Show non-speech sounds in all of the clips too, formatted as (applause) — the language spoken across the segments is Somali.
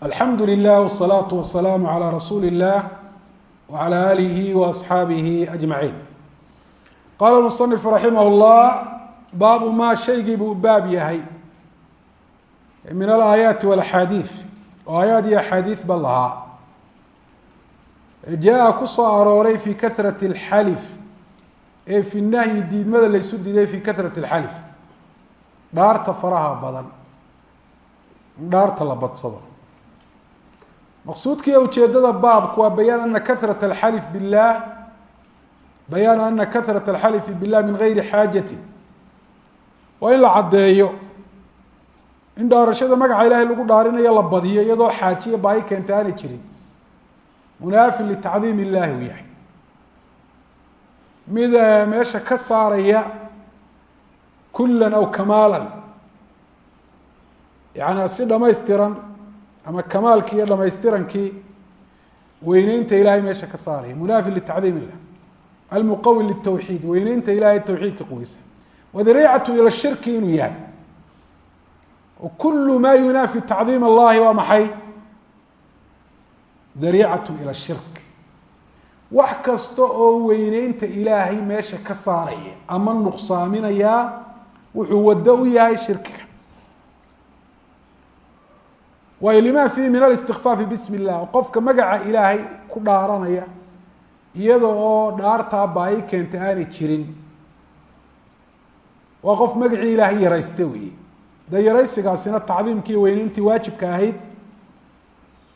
alxamdu lilah wsalaatu wasalaamu calaa rasuuli illah wacala aalihi waasxaabihi ajmaciin qaala musanifu raximah llah baabu maa shaygii buu baab yahay. Min alaayaati walaxaadiid oo aayaad iyo axaadiid ba lahaa jaa ku soo arooray fi kahrati اlxalif ee fi nahyi diidmada laysu diiday fi kahrati اlxalif dhaarta faraha badan. In dhaarta la badsado maqsuudkiiyo ujeedada baabku waa bayaan ana kahrat alxalif biاllah bayaanu ana kahrat alxalifi biاllah min gayri xaajatin. Waa in la caddeeyo in dhaarashada magaca ilaahay lagu dhaarinayo la badiyo iyadoo xaajiya baahi keenta aanay jirin. Munaafin litacdiim illahi uu yahay. Mid meesha ka saaraya kulan aw kamaalan yaani si dhamaystiran ama kamaalkii iyo dhamaystirankii weyneynta ilahay meesha ka saaraya. Munaafin litacdiim illah. Almuqawi litawxiid weyneynta ilahay tawxiidka quweysa. Wadariicatu ila shirki inuu yahay. Kul ma yunaafi tacdiim allahi waa maxay? Dariicatu ila shirk. Wax kasta oo weyneynta ilaahay meesha ka saaraya ama nuqsaaminayaa wuxuu wado u yahay shirkiga waayo lima fiihi min alistikfaafi bismi illah qofka magaca ilaahay ku dhaaranaya iyada oo dhaartaa baahi keenta aanay jirin. Waa qof magacii ilaahay yaraysta weeye. Dee yaraysigaasina tacdiimkii weyneyntii waajibka ahayd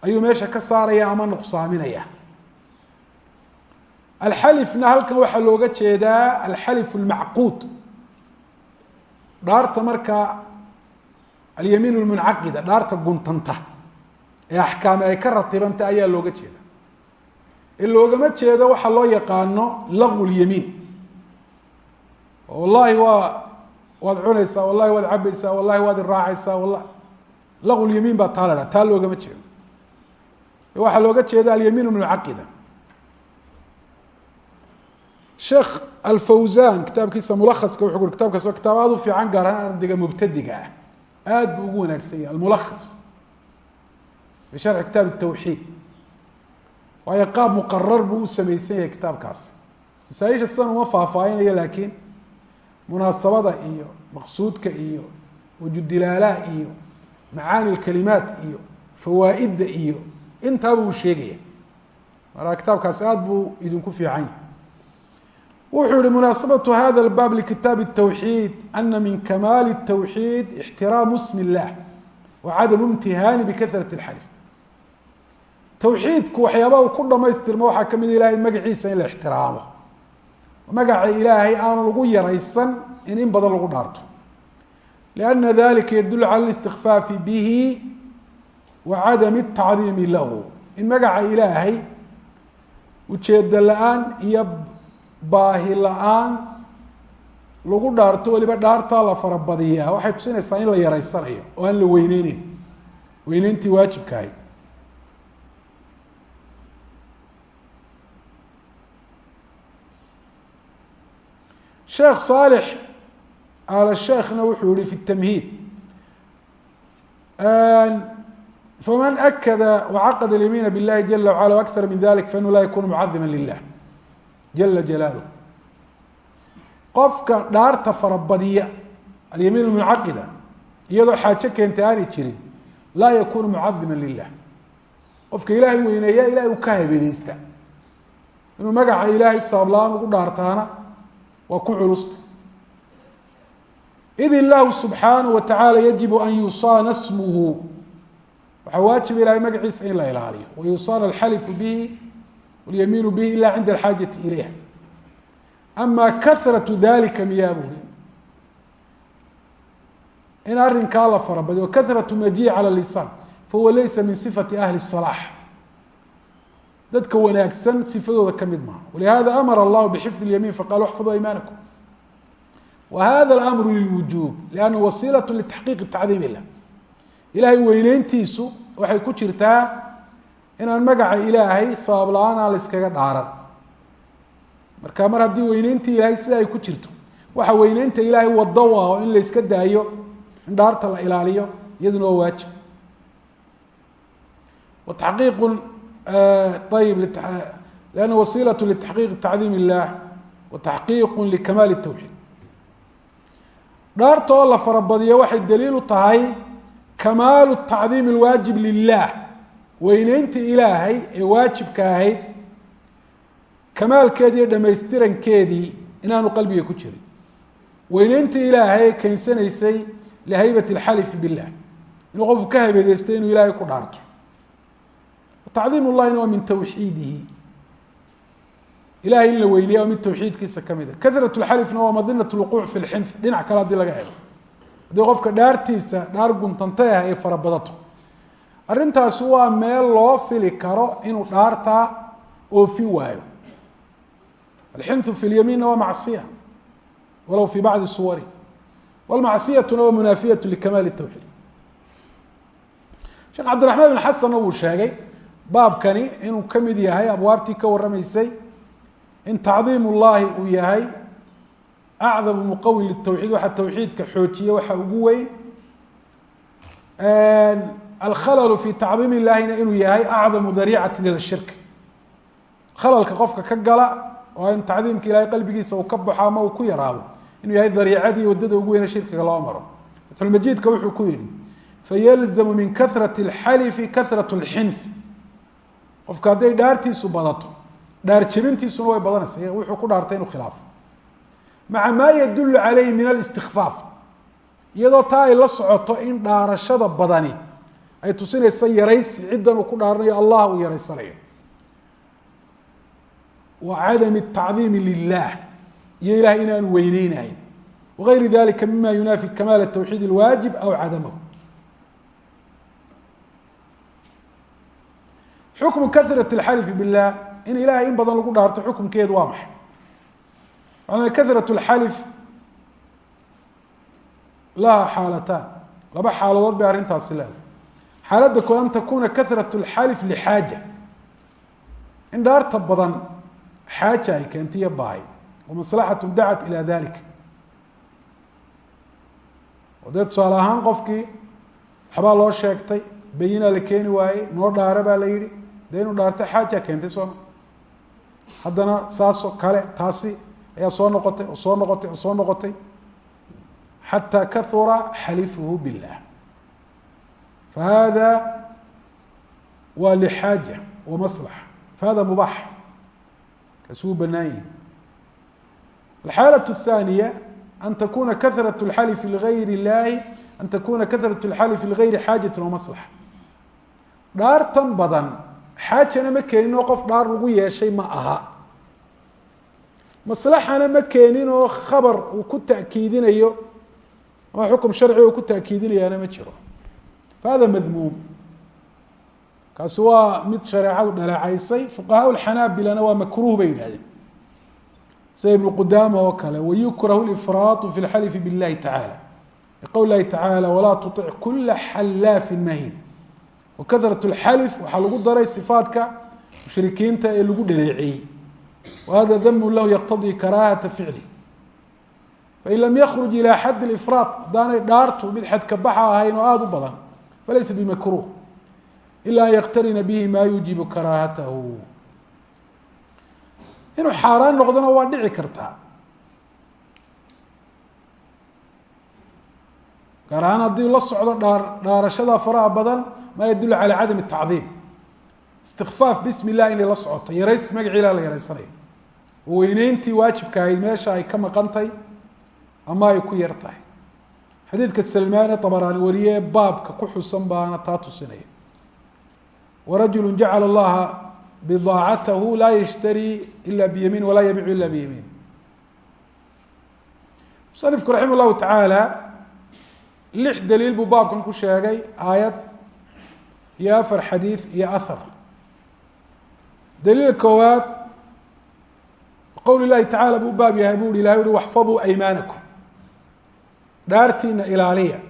ayuu meesha ka saaraya ama nuqsaaminaya. Alxalifna halkan waxaa looga jeedaa alxalif lmacquud dhaarta markaa alyamiin lmuncaqida dhaarta guntanta ee axkaame ay ka ratibanta ayaa looga jeeda. Ee loogama jeedo waxaa loo yaqaano laqu lyamiin wallahi waa waad cunaysaa wallahi waad cabaysaa wallahi waad iraacaysaa wala laqu lyamiin baa taa la dhaha taa loogama jeedo. Waxaa looga jeeda alyamiin muncaqida sheekh alfawsan kitaabkiisa mulakaska wuxuu ui kitabkaas waa kitaab aada u fiican gaar ahaan ardayga mubtadiga ah aad buu ugu wanaagsan yahay almulakas bisharxi kitaab tawxiid waayo qaab muqarar buu u sameysan yahay kitaabkaasi masaaisha sidan uma faahfaahinayo laakiin munaasabada iyo maqsuudka iyo wajudilaalaha iyo macaani lkalimaat iyo fawaaidda iyo intaaba uu sheegaya. Markaa kitaabkaasi aada buu idinku fiican yahay wuxuu yihi munaasabaة hada اbaab likitaab التwxiid ana min kamaali التwxiid اxtiraamu smi الlah wacadamu imtihaani bikahraة اxalif towxiidku waxyaaba uu ku dhamaystirmo waxaa kamid ilahay magaciisa in la ixtiraamo magaca ilaahay aanu lagu yaraysan in in badan lagu dhaarto لأna dalika yadul calى الاstikfaafi bihi wacadam الtacdiimi lahu in magaca ilaahay ujeeda la-aan iyo baahi la'aan lagu dhaarto weliba dhaartaa la farabadiyaa. Waxay tusinaysaa in la yareysanayo oo aan la weyneyneyn weyneyntii waajibka ahayd sheekh saalix al sheekhna wuxuu yihi fi tamhiid faman akada wacaqada اlyamiina biاllahi jala wacala akara min dalik fainahu laa yakunu mucadima lilah jala jalaaluh qofka dhaarta farabadiya alyamiin lmuncaqida iyadoo xaajo keenta aanay jirin laa yakunu mucadima lilah qofka ilaahay weyneeya ilahay uu ka habeedeysta inuu magaca ilaahay sababla-aan ugu dhaartaana waa ku culusta id illahu subxaanaه wa tacaala yajibu an yusaana smuhu waxaa waajiba ilahay magaciisa in la ilaaliyo wayusaana alxalifu bihi walyamiinu bihi ila cinda alxaajati ilayha ama kahraةu dalika miyaabuhi in arrinkaa la farabadiyo kahraةu maji calى lisaan fahuwa laysa min sifati ahli الصalaax dadka wanaagsan sifadooda ka mid maha walihada amara allahu bxifd اlyamiin faqala اxfaduu aymaanakum wa hada اlamru lilwujuub liannahu wasiilaة litaxqiiqi tacdiim ilah ilahay weyneyntiisu waxay ku jirtaa inaan magaca ilaahay sabab la'aan aan dhaaran. Marka mar haddii weyneyntii ilaahay sida ay ku jirto. Waxa weyneynta ilaahay wado u oo in la iska daayo in dhaarta la ilaaliyo iyaduna waa waajib. Wa taxqiiqu ayib lanna wasiilat litaxqiiqi tacdiim illah wa taxqiiqu likamaali tawxiid. Dhaarta oo la farabadiyo waxay daliil u tahay kamaalu tacdiim alwaajib lilah weyneynta ilaahay ee waajibka ahayd kamaalkeedii iyo dhamaystirankeedii inaanu qalbiga ku jirin. Weyneynta ilaahay keensanaysay lihaybat alxalifi billah inuu qofku ka habeedeysto inuu ilaahay ku dhaarto. Tacdiim llahina waa min tawxiidihi. Ilahay in la weyneeya waa mid tawxiidkiisa ka mid a karat lxalifna waa madinat lwuquuc fi lxinf dhinac kale haddii laga helo. Haddii qofka dhaartiisa dhaar guntantay ah ay farabadato arrintaasi waa meel loo fili karo inuu dhaartaa oofi waayo. Alxintu fi lyamiinna waa macsiya walow fi bacdi suwari. Wlmacsiyatuna waa munaafiyatu likamaali tawxiid. Sheekh cabdiraxmaan bin xasanna wuu sheegay baabkani inuu ka mid yahay abwaabtii ka warramaysay in tacdiim ullahi uu yahay acdamu muqawin litawxiid waxa tawxiidka xoojiye waxa ugu weyn alkhalalu fi tacdiim illahina inuu yahay acdamu dariicati ila shirk khalalka qofka ka gala oo in tacdiimka ilahay qalbigiisa uu ka baxo ama uu ku yaraado. Inuu yahay dariicadii waddada ugu weyne shirkiga loo maro. Fatxulmajiidka wuxuu ku yihi fayalzamu min karati اlxalifi karat اlxinf qofka hadday dhaartiisu badato dhaar way badanaysa wuxuu ku dhaartay inuu khilaafo. Maca maa yadulu calayhi min alistikfaaf. Iyadoo taa ay la socoto in dhaarashada badani ay tusinaysa yaraysi ciddan uu ku dhaaranayo allah uu yaraysanayo wa cadami tacdiimi lilah iyo ilahay inaanu weyneynahayn wagayri dalika mima yunaafi kamaal tawxiid اlwaajib aw cadamahu xukmu karat اlxalifi bilah in ilahay in badan lagu dhaarto xukumkeedu waa maxay maana karat اlxalif laha xaalataan laba xaaladood bay arrintaasi leedahay xaaladda koo an takuuna karat اlxaalif in dhaarta badan xaaja ay keentay iyo baahi wamaslaxatu dacat ilaa dalik oo dee tusaale ahaan qofkii waxbaa loo sheegtay bayinaa la keeni waayey noo dhaara baa la yihi dee inuu dhaarta xaaja keentay sooma. Haddana saasoo kale taasi ayaa soo noqotay soo noqotay soo noqotay. Xataa kahura xalifuhu biاllah fahada waa lxaaja wamaslaxa fahada mubax kaasi wuu banaan yihi alxaalaة الثaaniya an takuna kahraة اlxalfi ligayr اllahi an takuna kahraة اlxalfi ligayri xaajaة wamaslaxa dhaartan badan xaajana ma keenin oo qof dhaar lagu yeeshay ma aha maslaxana ma keenin oo khabar uu ku ta'kiidinayo ama xukum sharciga uu ku ta'kiidinayaana ma jiro hada madmuum kaasi waa mid shareecadu dhaleecaysay fuqahaa xanaabilana waa makruh bay yidhahdeen sida ibnu qudaama oo kale wayukrahu lifraatu fi lxalifi biاllahi tacala liqowli lahi tacala walaa tuic kula xallaafin mahin wakarat اlxalif waxaa lagu daray sifaadka mushrikiinta ee lagu dhaleeceeyey wahada damu lahu yaqtadii karaahata ficli fain lam yakruj ilaa xadd ifraad haddaanay dhaartu mid xadkabaxa ahayn oo aada u badan falaysa bimakruh ila an yaktarina bihi maa yujibu karaahatahu inuu xaaraan noqdona waa dhici kartaa gaar ahaan haddii la socdo dhaa dhaarashada faraha badan maa yadulu calaa cadam الtacdiim istikfaaf bismi llah inay la socoto yarays magaci ilah la yaraysanay weyneyntii waajibka ahayd meesha ay ka maqan tahay ama ay ku yar xadiidka salmaane abaraani wariye ee baabka ku xusan baana taa tusinaya. Warajulu jacala allaha bidaacatahu laa yashtarii ila biyamiin walaa yabicu ila biyamiin. Musanifku raxima llahu tacaala lix daliil buu baabkan ku sheegay aayad iyo afar xadiid iyo ahar daliil koowaad qowl ilahi tacala buu baab yahay bu hi ilahay uhi waxfaduu aymaanakum dhaartiina ilaaliya.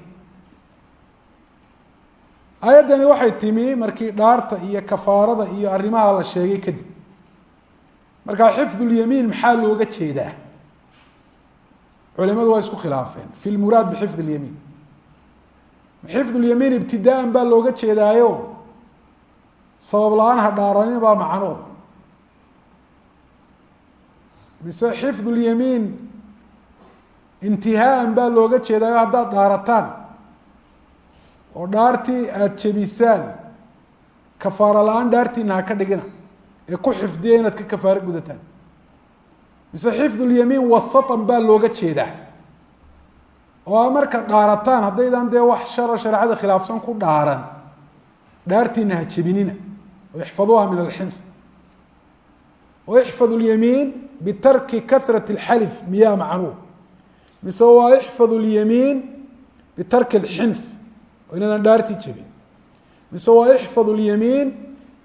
Aayaddani waxay timi markii dhaarta iyo kafaarada iyo arrimaha la sheegay kadib. Markaa xifdulyamiin maxaa looga jeedaa? Culimadu waa isku khilaafeen. Fi lmuraad bixifd اlyamiin xifd اlyamiin ibtidaan baa looga jeedaayo. Sabab la'aan ha dhaaranin baa macnuhu mise xifdu lyamiin intihaaan baa looga jeedaayo haddaad dhaarataan. oo dhaartii aada jebisaan kafaaro la'aan dhaartiina ha ka dhigina ee ku xifdiya inaad ka kafaaro gudataan. Mise xifdu lyamiin wasatan baa looga jeedaa. oo markaad dhaarataan haddaydan dee wax sharo shareecada khilaafsan ku dhaaran dhaartiina ha jebinina. oo ixfaduuha min alxinf oo ixfadu lyamiin bitarki kahrat اlxalif miyaa macnuu mise waa ixfadu lyamiin bitarki اlxinf oo inaadan dhaartii jebin mise waa ixfadu lyamiin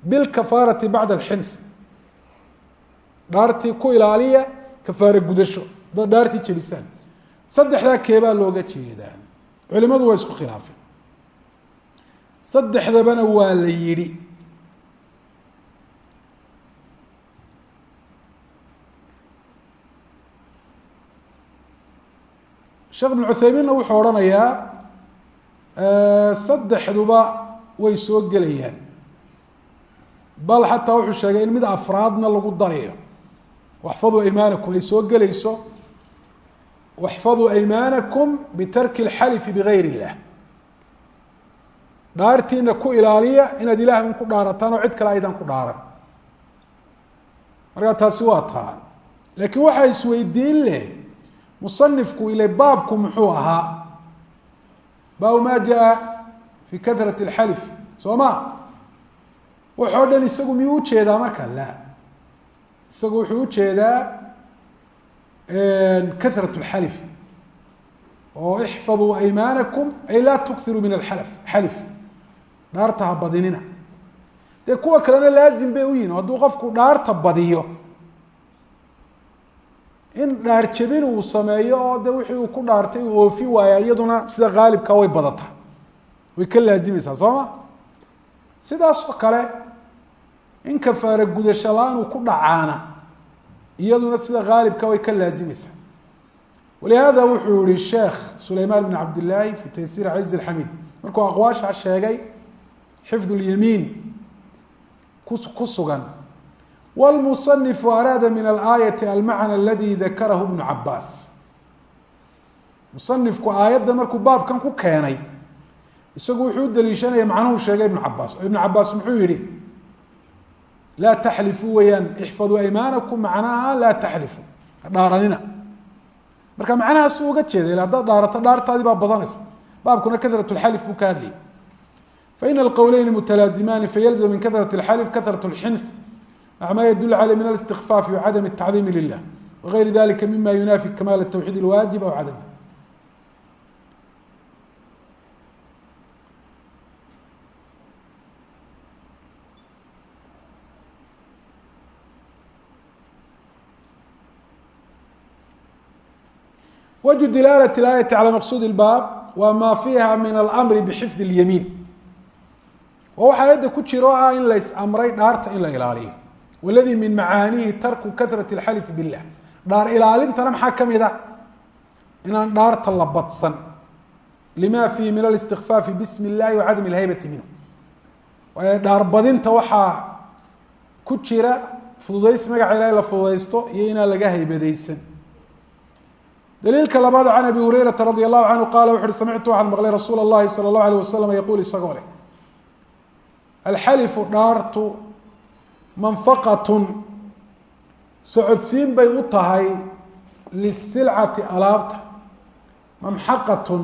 bilkafaarati bacda alxinf. Dhaartii ku ilaaliya kafaare gudasho. Haddaad dhaartii jebisaan saddexdaa keebaa looga jeedaa culimadu waa isku khilaafeen. Saddexdabana waa la yidhi sheekh ibn cuthaymiinna wuxuu odhanayaa saddexduba way soo gelayaan. Bal xataa wuxuu sheegay in mid afraadna lagu darayo. Waxfaduu aymaanakum ay soo gelayso. Waxfaduu aymaanakum bitarki اlxalifi bigayr اllah dhaartiina ku ilaaliya inaad ilahay un ku dhaarataan oo cid kale aydan ku dhaaran. Markaa taasi waa taa laakiin waxaa isweydiin leh musanifku ile baabku muxuu ahaa. Baabu ma jaa fi kahrat اlxalif soo ma? Waxoo dhan isagu miyuu u jeedaa marka? La isagu wuxuu u jeedaa kahrat اlxalif oo ixfaduu aymaanakum ay laa tukiruu min alxalf xalif. Dhaarta ha badinina. Dee kuwa kalena laazim bay u yihiin qofku dhaarta badiyo in dhaar jebin uu sameeyo oo de wixii uu ku dhaartay uu oofi waaya iyaduna sida haalibka way badataa way ka laazimaysaa soo ma? Sidaasoo kale in kafaare gudasho la'aan uu ku dhacaana iyaduna sida haalibka way ka laazimaysaa walihada wuxuu yihi sheekh sulaymaan bn cabdillaahi fi taysiir caziz اxamid markuu aqwaasha sheegay xifd اlyamiin ku sugan wاlmusanifu araada min alaayaةi almacna aladi dakarahu bnu cabaas musanifku aayadda markuu baabkan ku keenay isagu wuxuu u daliishanaya macnuhu sheegay ibnu cabaas oo ibnu cabaas muxuu yihi laa taxlifuu weyaan ixfaduu aymaanakum macnaha laa taxlifu dhaaranina marka macnahaas uga jeeda ila haddaad dhaarato dhaartaadii baa badanaysa baabkuna kahrat اlxalif buu ka hadlayay faina alqowleyni mutalaazimaani fayalzm min kahrat اlxalif kahrat اlxinf maca ma yadul caleyh min اlistikfaafi wacadam الtacdiimi lilah wagayri dalika mima yunaafi kamaal الtawxiid اlwaajib aw cadam wجه dilaalة الآية عalى maqsuud الbaab waa ma fiiha min اlأmri bxifd الyamiin waa waxa ayadda ku jiro ah in la is-amray dhaarta in la ilaaliyo waladii min macaanihi tarku kahraة الxalف biالlah dhaar ilaalintana maxaa ka mid a inaan dhaarta la badsan lima fiihi min الاstikfaafi bsm الlahi وacadam الhaybati minhu waayo dhaar badinta waxaa ku jira fududays magaca ilahi la fududaysto iyo inaan laga haybadaysan dliilka labaad can abi hureyraa radi allahu canhu qala wuxu uhi samictu waxaan maqlay rasuula اllahi salى اllahu alيه wasalam yaquul isagoo leh alxalifu dhaartu manfaqatun socodsiin bay u tahay lisilcati alaabta. Mamxaqatun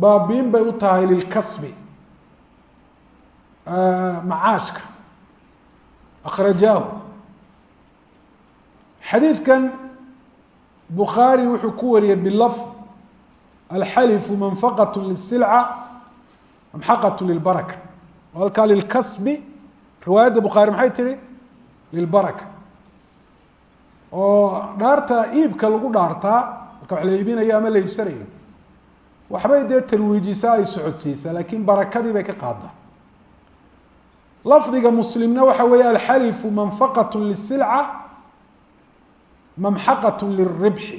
baabiin bay u tahay lilkasbi macaashka. Akrajaahu xadiidkan bukhaari wuxuu ku wariyey bilafd alxalifu manfaqat lisilca mamxaqat lilbaraka. Halkaa lilkasbi riwaayadda bukhaari maxay tihi lilbaraka oo dhaarta iibka lagu dhaartaa marka wax la iibinayo ama la iibsanayo waxbay dee tarwiijisaa ay socodsiisaa laakiin barakadii bay ka qaadaa lafdiga muslimna waxa weeye alxalifu manfaqat lisilca mamxaqat lilribxi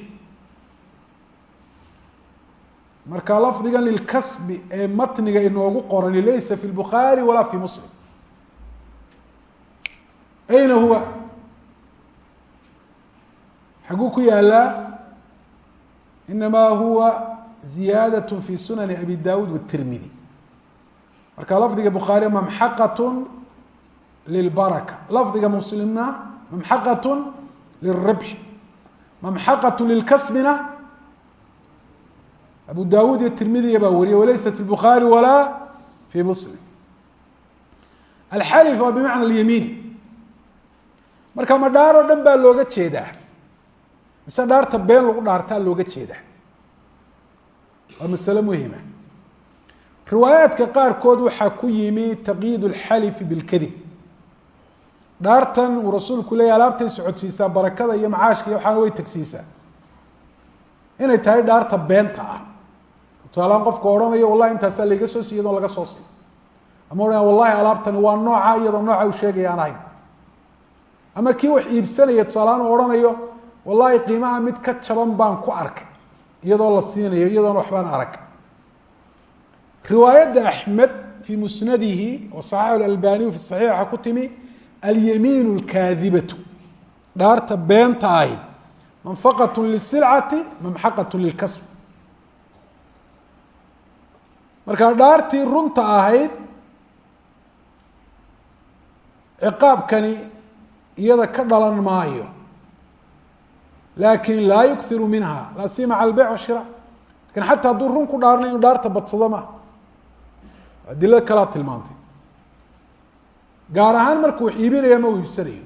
marka lafdigan lilkasbi ee matniga inoogu qorani laysa fi lbukhaari walaa fi muslim ayna huwa xaguu ku yaalaa inamaa huwa ziyaadaة fi sunani abi dawud wالtirmidi marka lafdiga bukhaari mamxaqaة lilbaraka lafdiga muslimna mamxaqaة lilribx mamxaqaة lilkasbina abu dawud iyo tirmidiya baa wariye walaysat fi bukhaari walaa fi muslim alxalif waa bimacna alyamiin marka ma dhaar dhan baa looga jeedaa. Mise dhaarta been lagu dhaartaa looga jeedaa. Waa masale muhima riwaayaadka qaarkood waxaa ku yimi taqyiid اlxalifi bilkadib. Dhaartan uu rasuulku leeyahy alaabtay socodsiisaa barakada iyo macaashka iyo waxaana way tagsiisaa. Inay tahay dhaarta beenta ah. Tusaalahaan qofka odhanayo wallahi intaasaa layga soo siiy iyadoo laga soo siiy ama odhanaya wallahi alaabtani waa nooca iyadoo nooca u sheegaya aan ahayn ama kii wax iibsanaya tusaalahaan u wallaahi qiimaha mid ka jaban baan ku arkay iyadoo la siinayo iyadoona waxbaan arag. Riwaayadda axmed fii musnadihi wa saxiix albaniyu fi saxiix waxaa ku timi alyamiin lkaadibatu dhaarta beenta ahi manfaqat lisilcati mamxaqat lilkasb markaa dhaartii runta ahayd ciqaabkani iyada ka dhalan maayo. Lakin laa yukiru minha laa sima cala albeyc washira laakiin xataa hadduu run ku dhaarna inuu dhaarta badsado ma. Adilo kalaa tilmaantay. Gaar ahaan markuu wax iibinaya ma uu iibsanayo.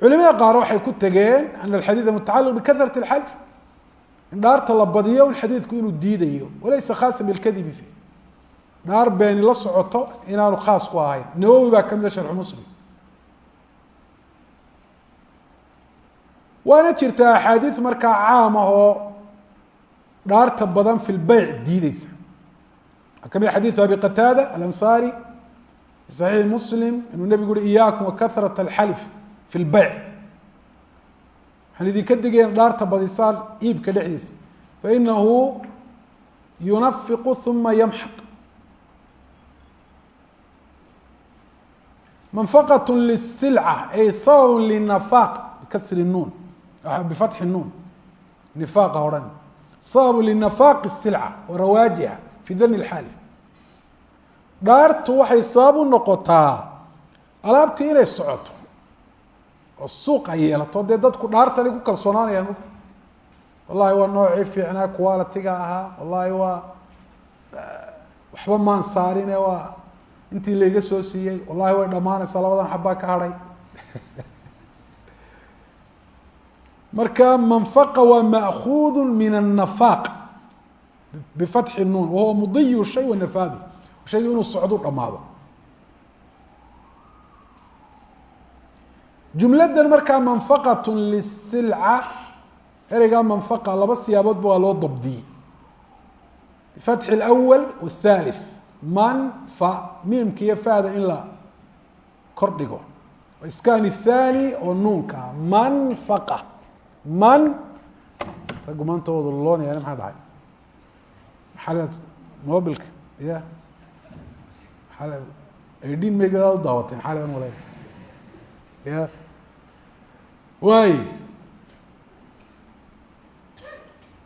Culimada qaar waxay ku tegeen ana alxadiida mutacaliq bikarat اlxalf in dhaarta la badiyo un xadiidku inuu diidayo. Walaysa khaasa bilkadibi fi dhaar beeni la socoto inaanu khaas ku ahayn. Nawowi baa kamida sharxu muslim. Waana jirtaa axaadiid markaa caam ah oo dhaarta badan fi lbeyc diideysa waxaa ka mid xadiidu abi qataada alansaari fi muslim inuu nebigu uhi iyaakum wakahrat alxalif fi lbeyc waxaan idinka digayn dhaarta badisaan iibka dhexdiisa. Fainahu yunafiqu uma yamxaq manfaqaة lisilca ay sabab linafaq bikasri nuun bifatxi nuun nifaaqa odhan sababu linafaaqi silca wa rawaajiha fi dani lxaalif dhaartu waxay sabab u noqotaa alaabtii inay socoto oo suuq ay yeelato dee dadku dhaartani ku kalsoonaanayaan mugta wallahi waa noocii fiicnaa kuwalitiga ahaa wallahi waa waxba maan saarine waa intii laiga soo siiyey wallahi way dhamaanaysaa labadan xabbaa ka hadhay. Marka manfaqa waa ma'kuudu min annafaaq bifatxi nuun wahuwa mudiyu shay wa nafaadu. Shaygu inuu socdu dhamaado jumladan markaa manfaqatu lisilca ereygaa manfaqa laba siyaaboodba waa loo dabdiyey bifatxi alawal waathalith man fa miimka iyo fada in la kor dhigo iskan الthani oo nuunka. Manfaqa man raggu maanta wada loonaya maxaa dhacay? Maxaad mobilka ya? Aydhin maygadaa u daawateen xalay an malay ya? Waay.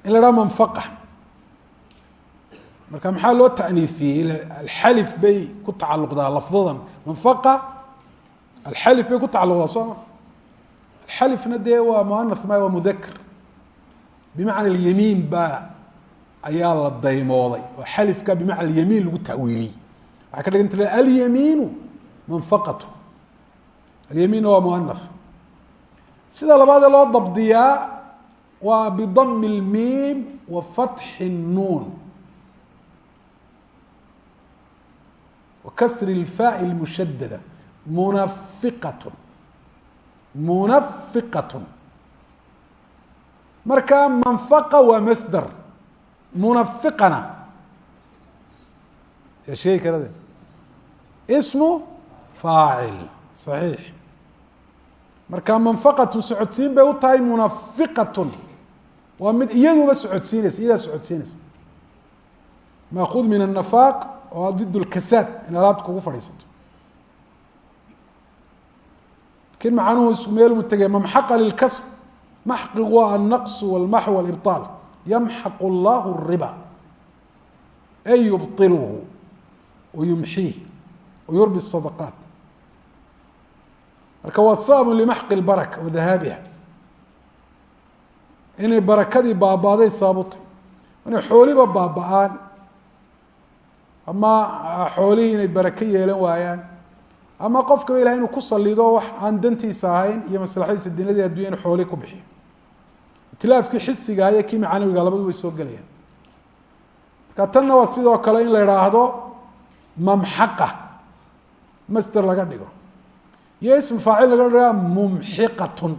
In la dhaha manfaqa marka maxaa loo taaniifiyey alxalif bay ku tacaluqdaa lafdadan manfaqa alxalif bay ku tacaluqdaa soo ma alxalifna dee waa muanath ma waa mudakr bimacna alyamiin baa ayaa la daymooday oo xalifka bimacna alyamiin lagu tawiiliyey waxay ka dhiganta alyamiinu manfaqatu alyamiinna waa muanath sida labaadee loo dabdiyaa waa bidami اlmiim wa fatxi الnuun وkasr الفاء المشhdدة muنafiqaة muنafiqaة marka manfaqa waa masder munafiqana ya sheegi karade ismu faacil صaxiix marka manfaqatu socodsiin bay u tahay munafiqaة waa mid iyaduba socodsiinaysa iyadaa socodsiinaysa maakuud min النafaq oo did lkasaad in alaabta kugu fadhiisato lakin macanuhu isku meel mu tegay mamxaqa lilkasb maxqigu waa alnaqsu walmaxw walibطaal yamxaqu llahu الriba ay yubطilhu wayumxiih wayurbi الsadaqaat marka waa sabab limaxqi اlbaraka wa dahaabiha inay barakadii baabaaday sababutay inay xooliba baaba-aan ama xoolihii inay barake yeelan waayaan. Ama qofkaba ilahay inuu ku salido wax aan dantiisa ahayn iyo maslaxadiisa dinadii addunya inu xooli ku bixiyo. Itilaafkii xisiga iyo kii macanawiga labadu way soo gelayaan. Marka tanna waa sidoo kale in la idhaahdo mamxaqa master laga dhigo. Iyo ism faacil laga dhigaa mumxiqatun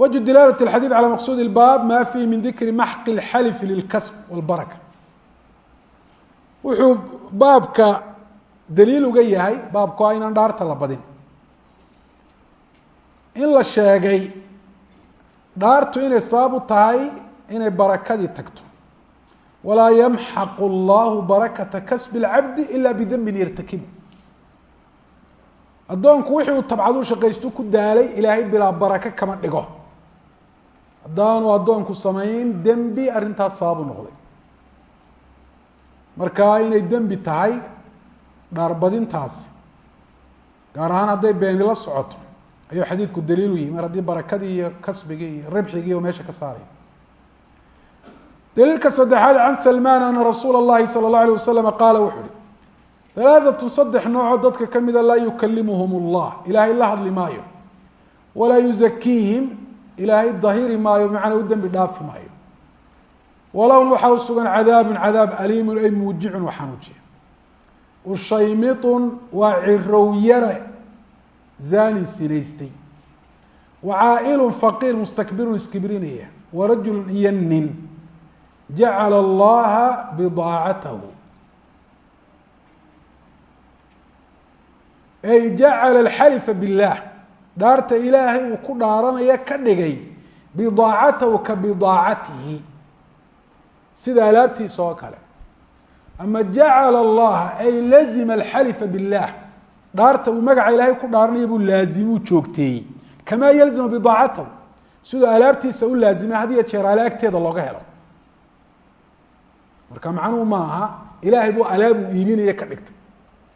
wجه dilaalة الxadيiث عalى maqsuud الbاb ma fihi min dikri maxqi الxalf lilkasb wاlbaraka wuxuu baabka daliil uga yahay baabku a inaan dhaarta la badin in la sheegay dhaartu inay sabab u tahay inay barakadii tagto walaa yamxaq اllahu barakata kasb الcabdi ila bdembin yrtakibu addoonku wixii uu tabcadu shaqaystu ku daalay ilaahay bilaa barake kama dhigo haddaanu addoonku samayn dembi arrintaas sababu noqday marka inay dembi tahay dhaarbadintaasi gaar ahaan hadday beeni la socoto ayuu xadiidku daliilu yihi mar haddii barakadii iyo kasbigii iyo ribxigii oo meesha ka saaraya daliilka saddexaad can salmaan ana rasuula اllahi salى اllah alيه waslama qaala wuxu uhi halaaثatu saddex noocoo dadka ka mida laa yukalimuhum اllah ilaahay la hadli maayo walaa yuzakiihim ilaahay dahiri maayo macnaa u dembi dhaafi maayo. Walahum waxaa u sugan cadaabun cadaab aliimun ay muujicun wa xanuujiya ushaymitun waa cirowyare zani sinaystay. Wa caa'ilun faqiir mustakbirun iskibrinaya wa rajulu iyo nin. Jacala allaha bidaacatahu. Ay jacala alxalifa biاllah dhaarta ilaahay uu ku dhaaranaya ka dhigay bidaacatahu ka bidaacatihi. Sida alaabtiisa oo kale. Ama jacala allaha ay lazima alxalifa biاllah dhaarta uu magaca ilaahay ku dhaaranaya buu laazimuu joogteeyey kamaa yalzimu bidaacatahu. Siduu alaabtiisa u laazimay had jeer ale agteeda looga helo. Marka macnuhu ma aha ilaahay buu alaabuu iibinaya ka dhigtay.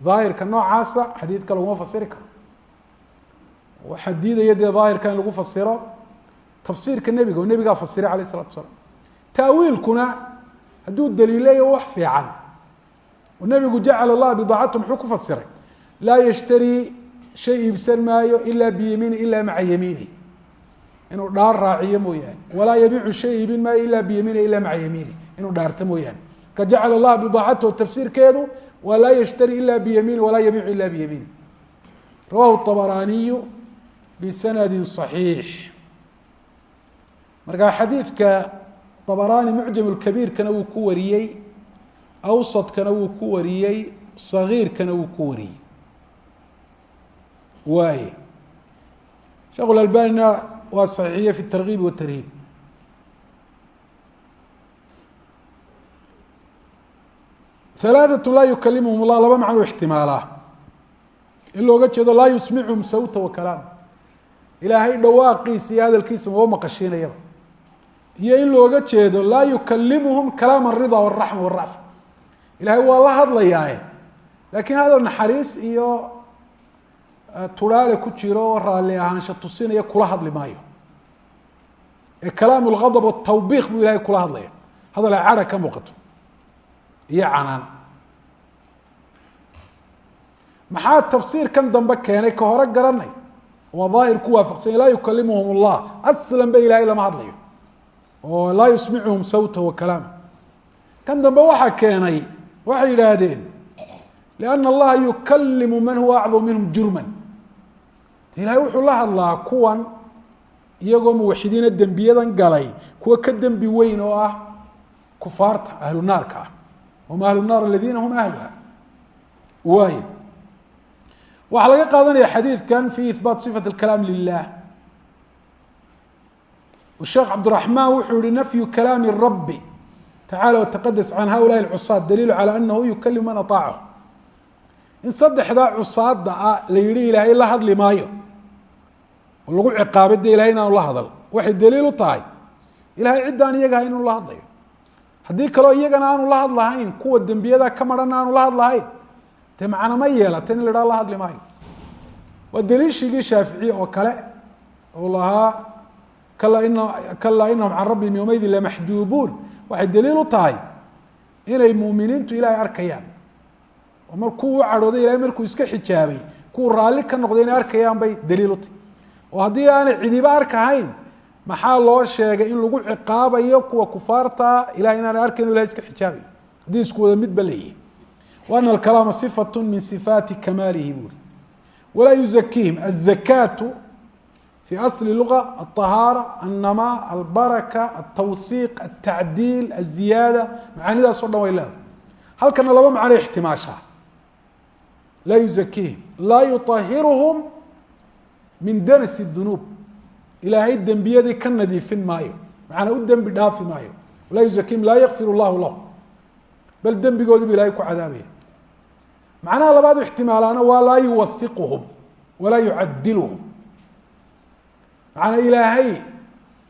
Daahirka noocaasa xadiidka laguma fasiri karo waxaa diidaya dee daahirka in lagu fasiro tafsiirka nebiga oo nebigaa fasiray alayh isalatu asalaam taawiilkuna hadduu daliilayo wax fiican. Oo nebigu jacala allah bidaacatu muxuu ku fasiray laa yashtarii shay iibsan maayo ila biyamiini ila maca yamiini. Inuu dhaar raaciyo mooyaane. Walaa yabiicu shay iibin maayo ila biyamiini ila maca yamiini. Inuu dhaarto mooyaane. Ka jacala allah bidaacatahu tafsiirkeedu waa laa yshtari ila biyamiini walaa yabiicu ila biyamiini. Rawahu طabaraniyu bisanadi صaxiix marka xadiidka طabarani mucjam kabiirkana wuu ku wariyey awsadkana wuu ku wariyey صagiirkana wuu ku wariyey waay sheekh اalbanina waa صaxiixiye fi الtargiib wالtarhiib alaaثatu laa yukalimuhum اllah laba macnuu ixtimaalaa in looga jeedo laa yusmicuhum sawta wa kalaam ilaahay dhawaaqiisa iyo hadalkiisa maba maqashiinayaba iyo in looga jeedo laa yukalimuhum kalaama arida waraxma waraf ilaahay waa la hadlayaaye. Laakiin hadal naxariis iyo eh, turaale ku jiro oo raalli ahaansha tusinaya kula hadli maayo. Ee kalaam اlgadb atawbiik buu ilahay kula hadlaya hadal ay cara ka muuqato. Iyo canaan. Maxaa tafsiirkan dambe keenay ka hore garanay waa daahir ku waafaqsanya laa yukalimuhum اllah aslan ba ilahay lama hadlayo. Oo laa yusmicuhum sawta wa kalaama kan dambe waxaa keenay waxay yidhaahdeen lianna allaha yukalimu man huwa acdam minhum jurman ilahay wuxuu la hadlaa kuwan iyagoo muwaxidiina dembiyadan galay kuwa ka dembi weyn oo ah kufaarta ahlu naarka ah. Hum ahlu naar aladina hum ahluha. Waay waxaa laga qaadanaya xadiidkan fi ihbaat sifat اkalaam lilah sheekh cabdiraxmaan wuxuu yihi nafyu kalaami rabi tacala wataqadas can haulaai lcusaad daliilu calaa anahu yukalimu man ataacahu. In saddexdaa cusaada ah la yihi ilaahay la hadli maayo lagu ciqaabay dee ilahay inaanu la hadal waxay daliil u tahay ilahay ciddaan iyaga inuu la hadlayo. Haddii kaleo iyagana aanu la hadlahayn kuwa dembiyada ka marana la hadlahayn dee macna ma yeelata in la idhaha la hadli maayo. Waa daliishigii shaaficiye oo kale uu lahaa kala ina kalaa inahum can rabbihim yowmaydin lamaxjuubuun. Waxay daliil u tahay inay muuminiintu ilaahay arkayaan. Oo markuu u cadhooday ilahay markuu iska xijaabay kuwu raalli ka noqday inay arkayaan bay daliil u tahay. Oo haddii aanay cidiba arkahayn maxaa loo sheegay in lagu ciqaabayo kuwa kufaarta ilahay inaanay arkayn o ilahay iska xijaabayo haddii isku wada midba leeyihi wa ana alkalaama sifatu min sifaati kamaalihi buuri walaa yuzakiihim azakaatu fi asli luga alطahaara annama albaraka altawhiiq altacdiil aziyaada macaanidaas o dhan way leedahay halkana laba macno ixtimaashaa laa yuzakiihim laa yuطahiruhum min danas الdunuub ilaahay dembiyadii ka nadiifin maayo macanaa u dembi dhaafi maayo laa yuzakiihim laa yakfir اllahu lahum bal dembigoodi bu ilahay ku cadaabaya macnaha labaadu ixtimaalaana waa laa yuwahiquhum walaa yucadiluhum macanaa ilaahay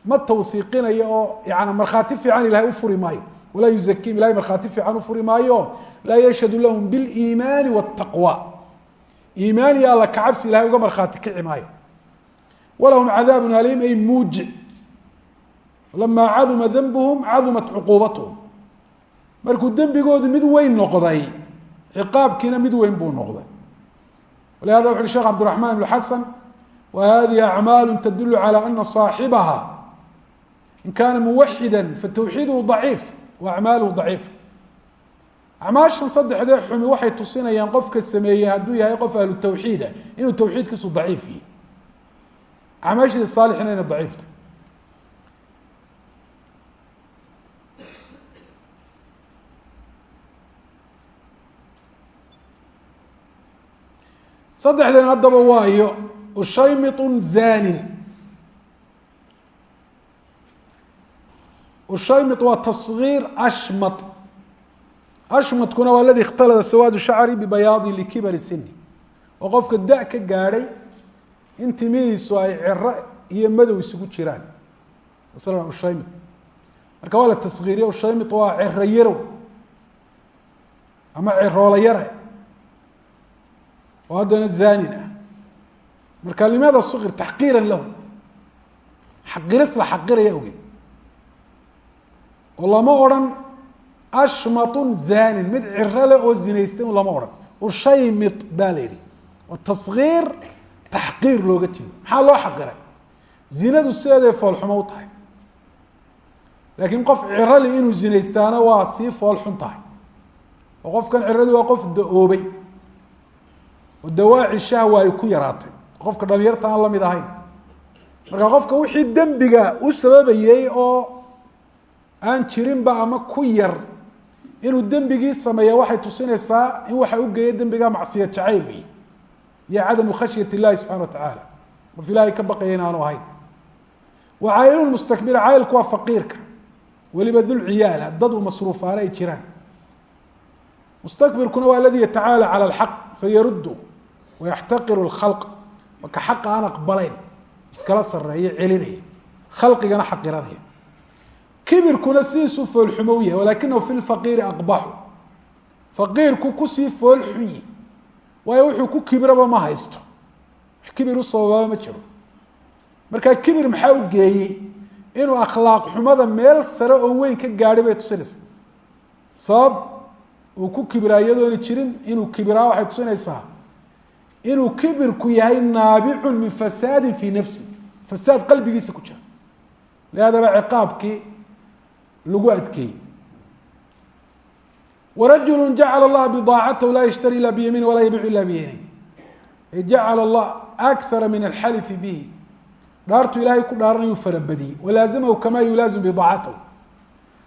ma tawhiiqinayo oo yani markhaati fiican ilahay ufuri maayo. Walaa yuzakihim ilahay markhaati fiican ufuri maayo. Laa yashhadu lahum biliimaani wاtaqwa iimaan iyo alla kacabsi ilahay uga markhaati kici maayo. Walahum cadaabu aliim ay muujic lamaa caduma denbuhum cadumat cuquubatuhum. Markuu dembigoodu mid weyn noqday ciqaabkiina mid weyn buu noqday walihada wuxu uhi shekh cabdiraxmaan ibn xasan wa hadihi acmaalu tadulu calى ana صaaxibaha in kana muwaxida fatawxiiduhu ضaciif wa acmaaluhu ضaciifa acmaashan saddexdee xumi waxay tusinayaan qofka sameeyey hadduu yahay qof ahlu tawxiida inuu tawxiidkiisu daciif yihi acmaashiisa saalixina ina daciifta saddexdan haddaba waayo ushaymiطun zanin ushaymit waa tasgiir ashmat ashmatkuna waa aladi ikhtalada sawaadu shacri bibayaadi likibari sini oo qofka da ka gaadhay in timihiisu ay cero iyo madow isugu jiraan. Masalan ushaymit. Marka waa la tasgiiriya ushaymit waa cero yarow ama ceroola yare oo haddana zanin ah. Marka limaada sukir taxqiiran lahu. Xaqiris la xaqiraya ogeed oo lama odrhan ashmatun zanin mid ciro leh oo zinaystay lama odhan. Ushaymit baa la yidhi. Oo tasgiir taxqiir looga jeedo. Maxaa loo xaqiray? Zinadu sideeday foolxumo u tahay. Laakiin qof cirali inuu zinaystaana waa sii foolxun tahay. Oo qofkan ciradi waa qof da'oobay oo dawaaci shahwa ay ku yaraatay. Qofka dhalinyarta aan la mid ahayn. Marka qofka wixii dembiga u sababayey oo aan jirinba ama ku yar inuu dembigii sameeya waxay tusinaysaa in waxa u geeya dembiga macsiya jacayl wey iyo cadamu khashyat illahi subxana wa tacaala qof ilaahay ka baqaya in ahayn. Wa mustakbira caayilku waa faqiirka. Weliba dulciyaala dad u masruufaana ay jiraan. Mustakbirkuna waa aladi yatacaala cala alxaq fayarudu wayaxtaqiru lkhalq maka xaqa aan aqbalayn iskala sareeya celinaya khalqigana xaqiranaya kibirkuna sidiisuu foolxumo u yahay walakinahu fi lfaqiiri aqbaxu faqiirku ku sii foolxuyi waayo wuxuu ku kibiraba ma haysto wax kibir u sababaaba ma jiro markaa kibir maxaa u geeyey inuu akhlaaq xumada meel sare oo weyn ka gaadhay bay tusinaysaa sabab uu ku kibiraa tusinaysaa inuu kibirku yahay naabicun min fasaadin fii nafsi. Fasaad qalbigiisa ku jira. Lihaadaba ciqaabkii lagu adkeeyey. Warajulu jacala allaha bidaacatahu laa yashtari ila biyamiini walaa yabicu ila biyamiini jacala allah akara min alxalifi bihi. Dhaartu ilahay ku dhaaranayuu farabadiyey walaazimahu kamaa yulaazim bidaacatahu.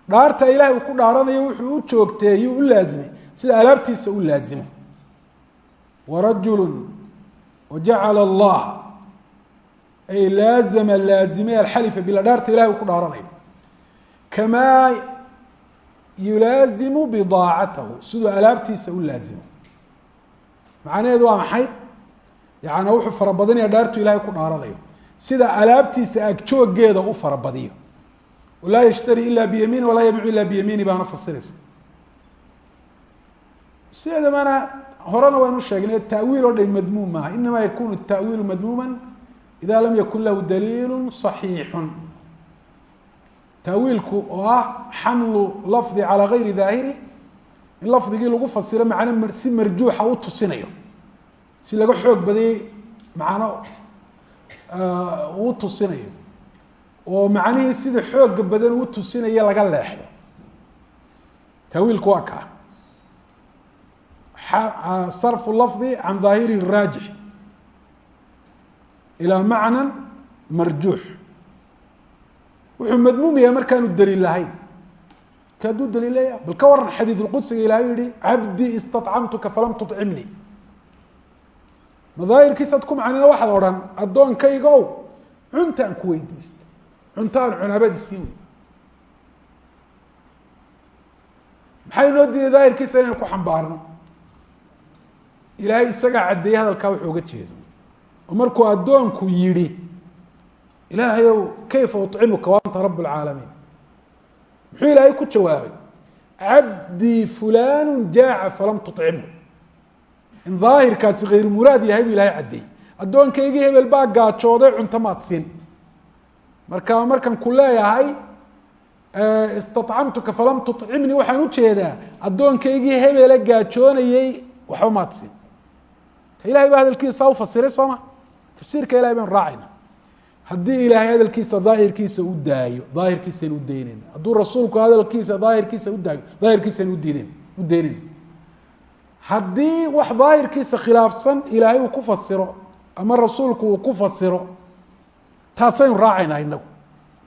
Dhaarta ilahay uu ku dhaaranayo wuxuu u joogteeyuu u laazimay. Sida alaabtiisa u laazimo warajulu wajacala allah ay laazama laazimay alxalifa bila dhaarta ilahay uu ku dhaaranayo kamaa yulaazimu bidaacatahu siduu alaabtiisa u laazimo macnaheedu waa maxay yaani wuxuu farabadinaya dhaartu ilahay ku dhaaranayo sida alaabtiisa agjoogeeda u farabadiyo laa yshtari ila biyamiin walaa yabcu ila biyamiini baana fasiraysa sideedabana horena waynu sheegnay taawiil oo dhan madmuum maaha. Inama yakunu taawiilu madmuuma ida lam yakun lahu daliilu صaxiixu taawiilku oo ah xamlu lafdi calى gayri daahiri in lafdigii lagu fasiro macno si marjuuxa u tusinayo si laga xoog badiyey macno uu tusinayo oo macnihii sida xooga badan uu tusinaya laga leexdo. Taawiilku waa kaa sarfu lafdi can daahiri raajix. Ilaa macna marjuux. Wuxuu madmuum yahay markaanu daliil lahayn. Ka hadduu daliil leeya bal ka waran xadiid lqudsiga ilahay yihi cabdii istacamtuka falam tucimnii madaahirkiisaad ku macnina waxaad odhan addoonkayga ow cuntaan ku weydiista cunto aan cunaabadi sii wey maxay noo diiday daahirkiisa inaynu ku xambaarno ilaahay isagaa caddeeyey hadalkaa wuxuu uga jeedo. Markuu addoonku yidhi ilaahay ow kayfa ucimuka wa anta rab اlcaalamiin muxuu ilaahay ku jawaabay cabdii fulanu jaaca falam tucimhu in daahirkaasi hayr muraad yahay buu ilahay caddeeyey addoonkaygii hebel baa gaajooday cunto maad siin. Marka markan ku leeyahay istacamtuka falam tucimnii waxaan u jeedaa addoonkaygii hebele gaajoonayey waxba maad siin ilahay baa hadalkiisa ufasiray soo ma? Tafsiirka ilahay baynu raacayna. Haddii ilaahay hadalkiisa daahirkiisa u daayo daahirkiisaynu udaynayna hadduu rasuulku hadalkiisa daahirkiisa udaayo daahirkiisaynu udiideen u daynayna. Haddii wax daahirkiisa khilaafsan ilaahay uu ku fasiro ama rasuulku uu ku fasiro taasaynu raacaynaa inagu.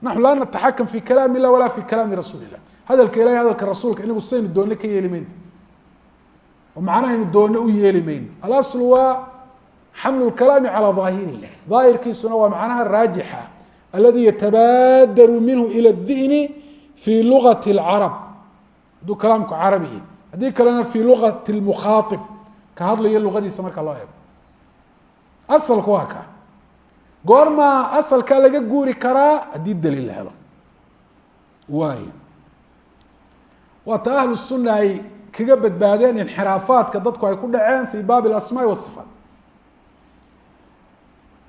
Naxnu laa nataxakam fi kalaam illah walaa fi kalaami rasuuli illah hadalka ilahay hadalka rasuulka inagu saynu doonno ka yeeli mayno oo macnahaynu doonno u yeeli mayno alaslu waa xamlu lkalaami calaa daahirihi daahirkiisuna waa macnaha raajixa aladi yatabaadaru minhu ila اdihni fi lugati اlcarab hadduu kalaamku carabiyi haddii kalena fi lugati lmukhaaib ka hadlayo luqadiisa marka loo eego. Asalku waa ka. Goormaa asalkaa laga guuri karaa haddii daliil la helo. Waay waata ahlu sunna ay kaga badbaadeen inxiraafaadka dadku ay ku dhaceen fi baabi alasmaai wasifaat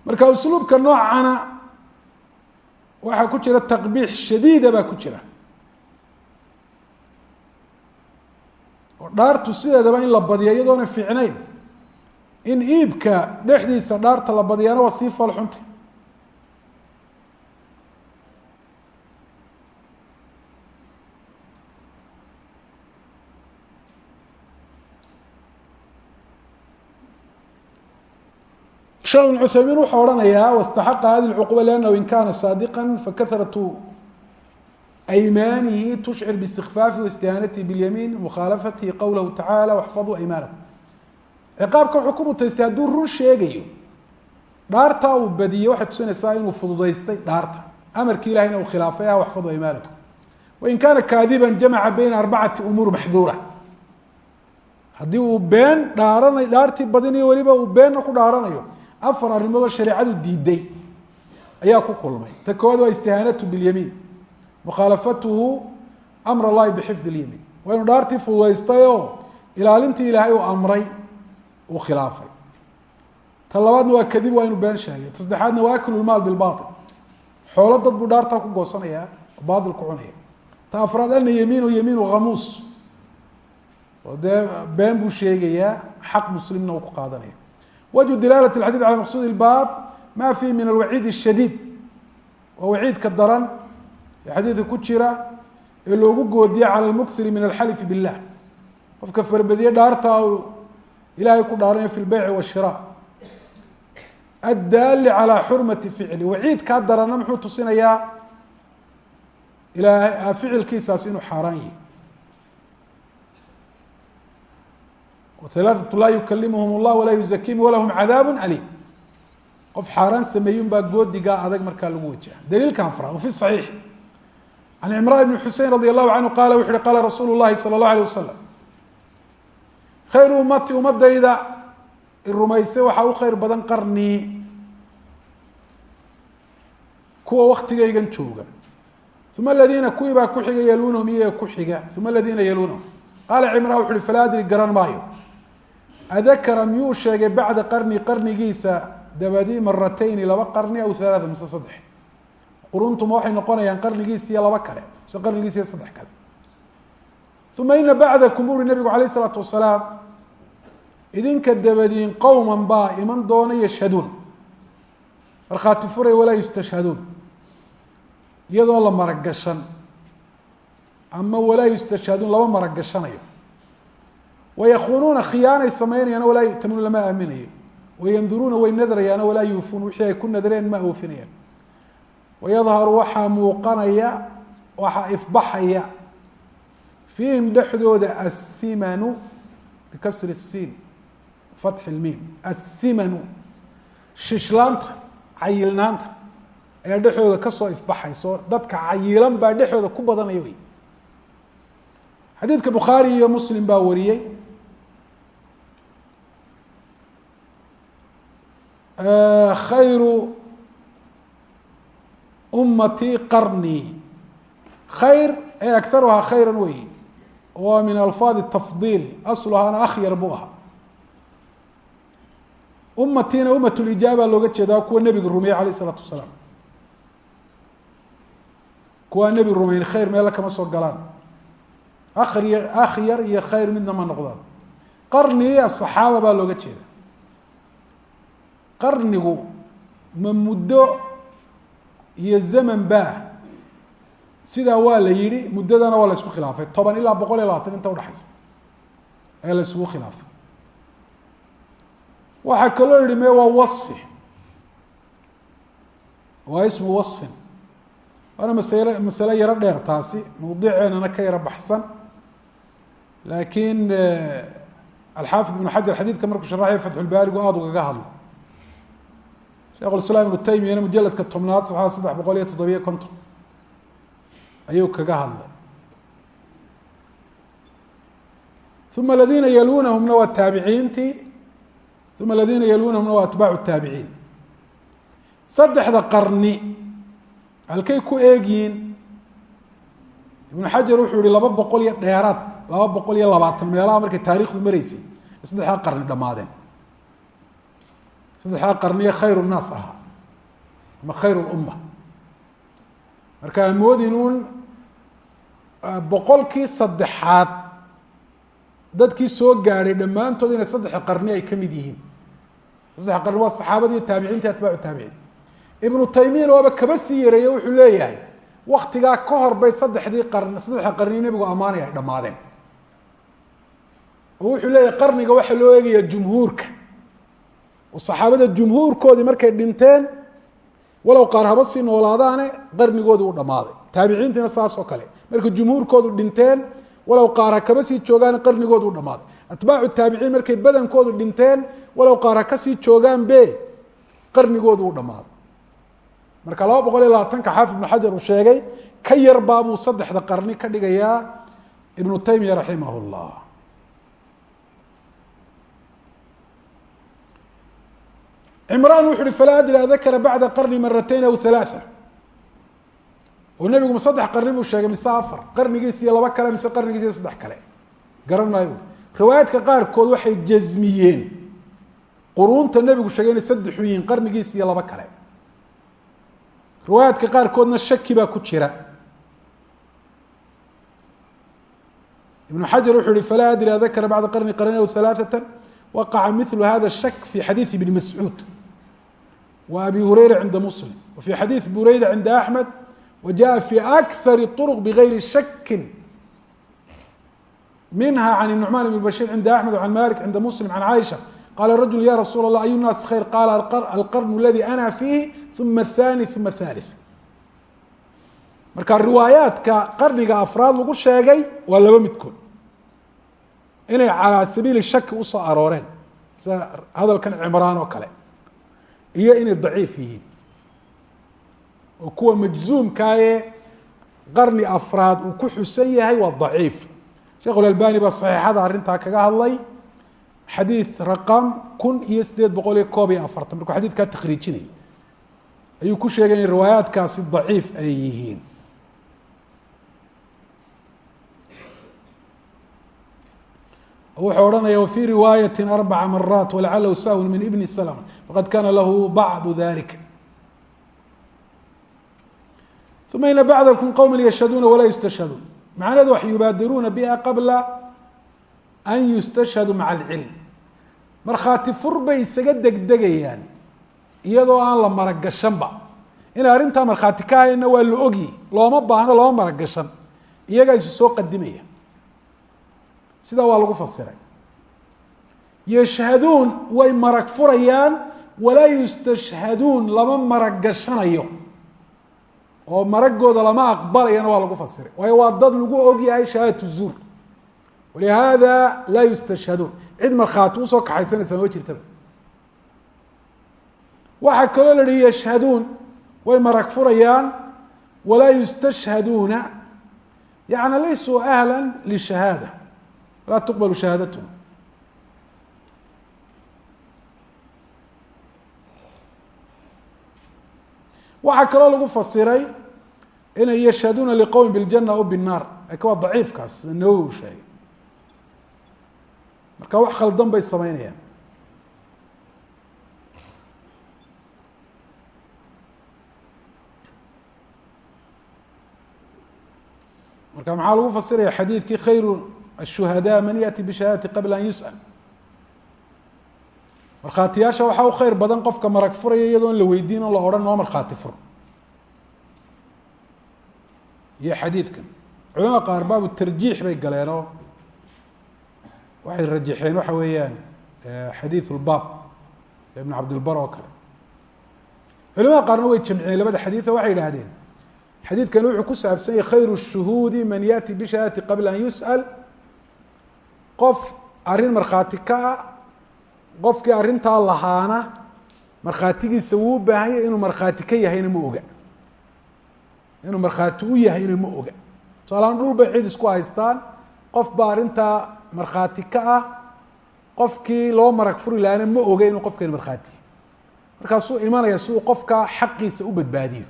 marka usluubka noocana waxaa ku jira taqbiix shadiida baa ku jira. Oo dhaartu sideedaba in la badiya iyadoona fiicnayn. In iibka dhexdiisa dhaarta la badiyana waa sii falxunta sheekh ibn cuthaymiin wuxuu odhanayaa wastaxaqa hadi lcuquba liannahu in kaana saadiqan fakaratu aymaanihi tushcir biistikfaafi waistihaanatihi bilyamiin mukhaalafatihi qowlahu tacaala waxfaduu aymaanahu ciqaabka wuxuu ku mutaystay hadduu run sheegayo dhaartaa uu badiyey waxay tusinaysaa inuu fududaystay dhaarta. Amarkii ilahayna uu khilaafay ah waxfaduu aymaanahu wain kaana kaadiban jamaca bayna arbacati umuur maxduura. Haddii uu been dhaaranay dhaartii badinayo weliba uu beenna ku dhaaranayo afar arrimoodoo shareecadu diiday ayaa ku kulmay. Ta koowaad waa istihaanatu bilyamiin. Mukhaalafatuhu amr allahi bixifd اlyamiin waa inu dhaartii fududaystay oo ilaalintii ilaahay uu amray uu khilaafay. Ta labaadna waa kadib waa inu been sheegay ta saddexaadna waa aklu lmaal bilbail xoolo dad buu dhaartaa ku goosanayaa oo ku cunaya. Ta afraad ana yamiinu yamiinu hamuus dee been buu sheegayaa xaq muslimna uu ku qaadanaya wجه dilaalة الxadيث عalى maqsud الbاb ma fihi min الwaciid الshadيid waa waciidka daran ee xadiidka ku jira ee loogu goodiye calى الmkثiri min الxalف bالlah qofka farbadiye dhaarta u ilahay ku dhaaranayo fi اlbeyع والshirاء الdaali عalى xurmaةi ficli waciidkaa daranna muxuu tusinayaa ilahay ficilkiisaas inuu xaaraan yahi ثلاثة laa yuklimhم الlah walaa yuزakihim walahm cadاab alيim qof xaaraan sameeyun baa goodigaa adag markaa lagu wajaha daliilkan fra وفي صaحيiح can cimraan bni xusein radi allahu canhu qaala wuxu uhi qaala rasuulu llahi sala اllahu alيh wasalam khayru ummati ummadayda rumaysay waxaa u khayr badan qarnii kuwa waktigaygan jooga uma aladiina kuwii baa ku xiga yaluunahum iyaga ku xiga uma aladiina yaluunahum qaala cimraan wuxu uhi falaa adri garan maayo adakara miyuu sheegay bacda qarni qarnigiisa dabadii maratayni laba qarni aw halaaa mise saddex quruntuma waxay noqonayaan qarnigiis iyo laba kale mise qarnigiis iyo saddex kale uma ina bacdakum uhi nabigu alayh isalaatu wasalaam idinka dabadiin qowman baa iman doona yashhaduun markhaati furay walaa yustashhaduun iyadoo la maragashan ama walaa yustashhaduun lama maragashanayo wayakuunuuna khiyaanay sameynayaan walaa yutamuun lama aaminayo wayanduruuna way nadrayaan walaa yuufuun wixii ay ku nadreen ma oofinayaan wayadharu waxaa muuqanaya waxaa ifbaxaya fiihim dhexdooda assimanu bikasri siin fatxi lmiim assimanu shishlaanta cayilnaanta ayaa dhexdooda ka soo ifbaxayso dadka cayilan baa dhexdooda ku badanaya wey xadiidka bukhaari iyo muslim baa wariyey khayru ummati qarnii khayr ee agaruhaa khayra wey. Waa min alfaad tafdiil asluhaana akhyar buu ahaa ummatiina umat lijaaba looga jeedaa kuwa nebiga rumeeyey alayh isalaatu wasalaam. Kuwaa nebi rumeyn khayr meelo kama soo galaan. Akry akhyar iyo khayr midna ma noqdaan. Qarnigii asaxaaba baa looga jeeda qarnigu ma muddo iyo zaman baa sidaa waa la yihi muddadana waa la isku khilaafay. Toban ilaa boqol iyo labaatan inta udhexaysa ee la isugu khilaafay. Waxaa kaloo yihi me waa waصfi waa ismu waصfin waana masale masale yaro dheer taasi mawdiceennana ka yaro baxsan. Laakiin alxaafid ibnu xajar xadiidka markuu sharaxaya fatxulbaarigu aada ugaga hadlo sheekh islaam ibnu taymiyana mujaladka tobnaad saxada saddex boqol iyo toddobiyo konton ayuu kaga hadlay. Uma aladiina yalunahumna waa taabiciintii uma aladiina yalunahumna waa atbaacu taabiciin saddexda qarni halkay ku eegyihiin ibnu xajar wuxuu yihi laba boqol iyo dheeraad laba boqol iyo labaatan meelaha markay taarikhdu mareysay saddexdaa qarni dhammaadeen saddexdaa qarniye khayr nnaas ahaa ama khayr lumma marka amoodin uun boqolkii saddexaad dadkii soo gaadhay dhammaantood inay saddexa qarni ay ka mid yihiin. Saddexa qarni waa saxaabadii taabiciinta atbaacu taabiciin. Ibnu taymiyana waaba kaba sii yareeye wuxuu leeyahay waktigaa ka hor bay saddexdii qarni saddexa qarni nebigu ammaanaya ay dhammaadeen. Oo wuxuu leeyahay qarniga waxaa loo eegayaa jumhuurka saxaabada jumhuurkoodii markay dhinteen walow qaar haba sii noolaadaane qarnigoodii u dhammaaday. Taabiciintiina saas oo kale. Markay jumhuurkoodu dhinteen walow qaar ha kaba sii joogaan qarnigoodu u dhammaaday. Atbaacu taabiciin markay badankoodu dhinteen walow qaar ha ka sii joogaan be qarnigoodu u dhammaaday. Marka laba boqol iyo labaatanka xaafid ibnu xajar uu sheegay ka yar baabuu saddexda qarni ka dhigayaa ibnu taymiya raximah llah cimraan wuxu uhi falaa adri adakara bacda qarni maratayn aw halaaa oo nebigu ma saddex qarni buu sheegay mise afar? Qarnigiis iyo laba kale mise qarnigiis iyo saddex kale? Garan maayo. Riwaayaadka qaarkood waxay jasmiyeen quruunta nebigu sheegay inay saddexu yihiin qarnigiis iyo laba kale. Riwaayaadka qaarkoodna shaki baa ku jira. Ibnu xajar wuxuu yihi falaa adri adakara bacda qarni qarnayn aw halaaثata waqaca milu hada shak fi xadiiث ibni mascuud wa abi hureyra cinda muslim wa fi xadiiث bureyda cinda axmed wa jaءa fi akari طرq bgayri shaki minha can النucman bn bashir cinda axmed وcan malik cinda muslim can caiشha qala rajul ya rasuul الlah ayu الnaasi khayr qala alqarn اladi ana fiihi uma الثanي uma الثالث marka riwaayaadka qarniga afraad lagu sheegay waa laba midkood inay calaa sabiili shaki usoo arooreen sida hadalkan cimraan oo kale iyo inay daciif yihiin. Oo kuwa majzuumkaaye qarni afraad uu ku xusan yahay waa daciif. Sheekh اlalbani baa saxiixada arrintaa kaga hadlay. Xadiid raqam kun iyo sideed boqol iyo koob iyo afartan. Markuu xadidkaa takhriijinay ayuu ku sheegay in riwaayaatkaasi daciif ay yihiin wuxuu odhanaya wfي riwaayaة arbaca maraat walacalhu sahw min ibni slm faqad kana lahu bacdu dalika uma ina bacdkm qowma yashhaduuna walaa yustashhaduun macnaheedu wax yubaadiruuna biha qabla an yustashhaduu maca alcilm. Markhaati fur bay isaga degdegayaan iyadoo aan la maragashanba inay arrintaa markhaati ka hayna waa la ogyi looma baahno looma maragashan iyagaa isu soo qadimaya sidaa waa lagu fasiray. Yashhaduun way marag furayaan walaa yustashhaduun lama marag gashanayo. Oo maragooda lama aqbalayana waa lagu fasiray. Waayo waa dad lagu ogyahay shahaadatu zuur. Walihaada laa yustashhaduun cid markhaati u soo kaxaysanaysa ma jirtaba. Waxaa kaloo la yihi yashhaduun way marag furayaan walaa yustashhaduuna yani laysuu ahla lishahaada laa tuqbalu shahaadatuhum waxaa kaloo lagu fasiray inay yashhaduuna liqowmi biljana o binaar laakiin waa daciifkaas nawowi u sheegay. Marka wax khaldan bay sameynayaan marka maxaa lagu fasiraya xadiidkii khayru الشhuhadاء man yaأti bshahaadati qabla an yusأل markhaatiyaasha waxaa u kheyr badan qofka marag furaya iyadoon la weydiin o la odhan noo markhaati fur iyo xadiidkan culamada qaar baabu tarjiix bay galeen oo waxay rajaxeen waxa weeyaan xadiiث اlbaab ibn cabdilbar oo kale culamada qaarna way jamciyeen labada xadiiثo waxay yidhaahdeen xadiidkani wuxuu ku saabsan yahy khayr الshuhuudi man yaأti bshahaadati qabla an yusأل qof arrin markhaati ka ah qofkii arrintaa lahaana markhaatigiisa wuu u baahan yahy inuu markhaati ka yahayna ma oga. Inuu markhaati u yahayna ma oga. Tusaalahaan dhul bay cid isku haystaan. Qof baa arrintaa markhaati ka ah qofkii loo marag furi lahaana ma oga inuu qofkani markhaati. Markaasuu imanaya si uu qofkaa xaqiisa u badbaadiyo.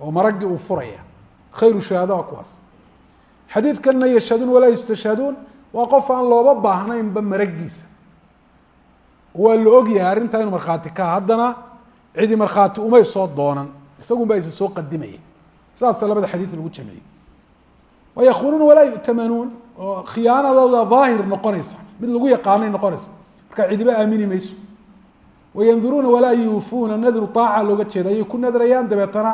Oo maraggii uu furaya. Khayru shahaada waa kuwaas xadiidkanna yashhaduun walaa yustashhaduun waa qof aan looba baahnaynba maragiisa waa la ogyahay arrintaa inuu markhaati ka haddana cidi markhaati umay soo doonan. Isagun baa isa soo qadimaya saasa labada xadiid lagu jamciyey wayakunuuna walaa yu'tamanuun oo khiyaanadooda daahir noqonaysa. Mid lagu yaqaanay noqonaysa. Markaa cidiba aamini mayso. Wayanduruuna walaa yuufuuna nadru aaca looga jeeda ayay ku nadrayaan dabeetana.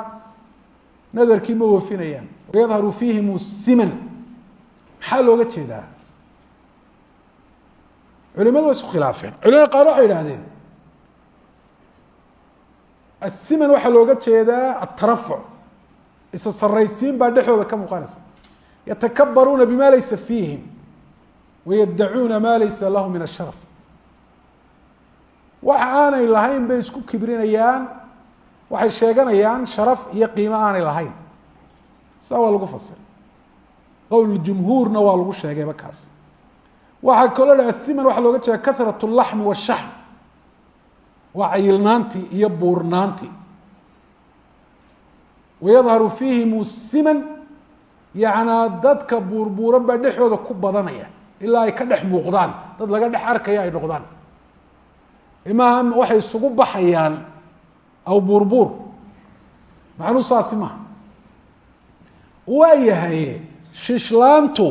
Nadarkii ma oofinayaan wayadharu fiihim siman. Maxaa looga jeedaa? Culimadu way isku khilaafeen. Culimada qaar waxay idhahdeen asiman waxaa looga jeedaa atarafuc isa saraysiin baa dhexdooda ka muuqanaysa. Yatakabaruuna bima laysa fiihim wayaddacuuna ma laysa lahu min asharaf waxa aanay lahayn bay isku kibrinayaan waxay sheeganayaan sharaf iyo qiimo aanay lahayn saa waa lagu fasiray qowl jumhuurna waa lagu sheegayba kaas. Waxaa kaloo dha asiman waxaa looga jeeda karat اlaxmi washaxm waa cayilnaantii iyo buurnaantii wayadharu fiihim siman yanaa dadka buurbuuran baa dhexdooda ku badanaya. Ilaa ay ka dhex muuqdaan. Dad laga dhex arkaya ay noqdaan. Imaha waxay isugu baxayaan aw buurbuur. Macnuu saasi maha waa yahay shishlaantu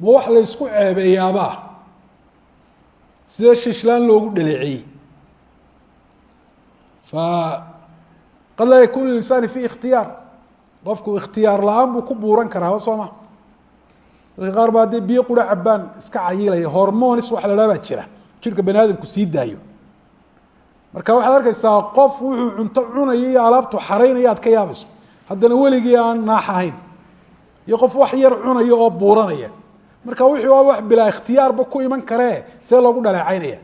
ma wax la ysku ceebeeyaabaa sidee shishlaan loogu dhaleeceeyey fa qad laa yakunu linsani fi ikhtiyaar. Qofku ikhtiyaar la'aan buu ku buuran karaa soo ma? Dadka qaar baa dee biyo qura cabaan iska cayilaya hormonis waxa la baa jira. Jirka bani aadamku sii daayo. Marka waxaad arkaysaa qof wuxuu cunto cunayo iyo alaabtu xaraynaya aad ka yaabayso. Haddana weligii aan naax ahayn iyo qof wax yar cunayo oo buuranaya. Marka wixii waa wax bilaa ikhtiyaarba ku iman karee see loogu dhaleecaynaya.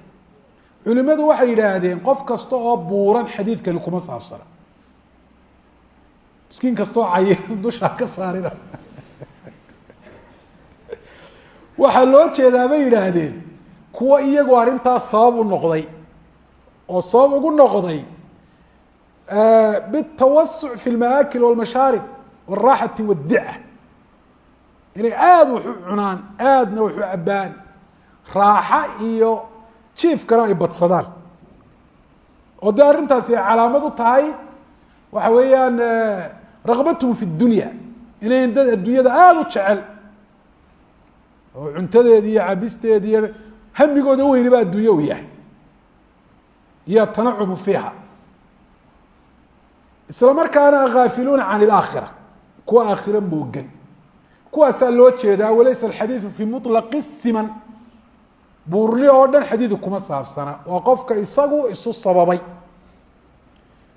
Culimadu waxay yidhaahdeen qof kasta oo buuran xadiidkani kuma saabsana. Miskiin kastoo cayi (laughs) dushaa ka saarina. (laughs) Waxaa loo jeedaa bay yidhaahdeen kuwa iyagu arrintaas sabab u noqday. Oo sabab ugu noqday bitawasuc fi lmaakil walmashaarib wاlraaxati wاddica inay aada wax u cunaan aadna wax u cabbaan. Raaxa iyo jiifkana ay badsadaan. Oo dee arrintaasi ay calaamad u tahay waxa weeyaan raqbathm fi اdunya inayn dad adduunyada aada u jecel. Oo cuntadeedi iyo cabisteedi iyo hamigooda weyniba adduunye u yahay. Iyo tanacumu fiiha. Isla markaana haafiluuna can اlaakhira kuwa aakhiro moogan kuwaasaa loo jeedaa walaysa alxadiidu fi muطlaqi siman. Buurli oo dhan xadiidu kuma saabsana waa qofka isagu isu sababay.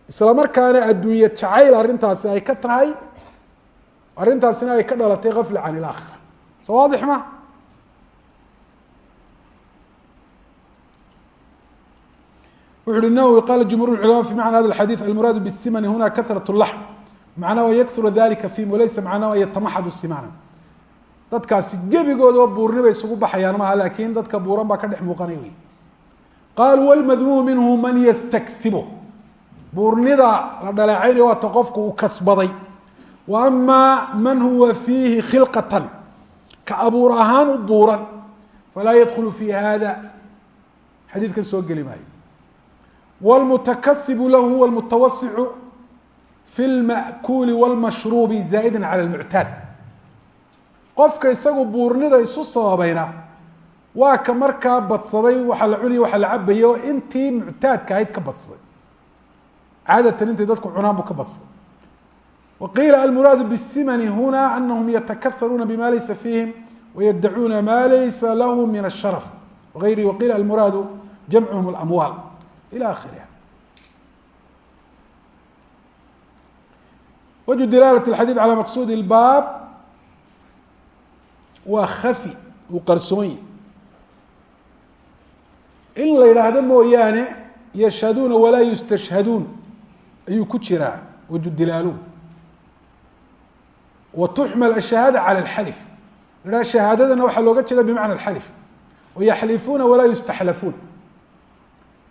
Isla markaana adduunye jacayl arrintaasi ay ka tahay arrintaasina ay ka dhalatay gafla can ilaakhira soo waadix ma? Wuxu uhi nawwi qala jumhur culama fi macna hada xadiid almuraadu bisimani huna kahrat laxm macnahu an yakura dalika fihim walaysa macnahu an yatamaxadu simana dadkaasi gebigoodaba buurni bay isugu baxayaan maaha laakin dadka buuran baa ka dhex muuqanay wey qaaluu wlmadmuumu minhu man yastaksibo buurnida la dhaleecaynayo waata qofku uu kasbaday. Wa ama man huwa fiihi khilqatan. Ka abuur ahaan u buuran. Falaa yadkulu fi hada xadiidkan soo geli maayo. Wlmutakasibu lahu huwa lmutawasicu fi lma'kuuli wاlmashruubi zaa'ida cala lmuctaad qofka isagu buurnida isu soobayna waa ka markaa badsaday waxa la cunaya waxa la cabayey intii muctaadka ahayd ka badsaday. Caadatan intay dadku cunaan buu ka badsaday. Waqiila almuraadu bisimani hunaa anahum yatakaaruuna bima laysa fiihim wayadacuuna ma laysa lahu min asharaf wayrihi waqiila almuraadu jamcuhum alamwaal. Ila akhiriha wajhu dilaalat xadiid calaa maqsuudi baab waa kafi uu qarsoonye in la yidhaahdo mooyaane yashhaduuna walaa yustashhaduun ayuu ku jiraa waju dilaaluhu wa tuxmal ashahaada cala alxalif. La shahaadadana waxaa looga jeeda bimacna alxalif. Yaxlifuuna walaa yustaxlafuun.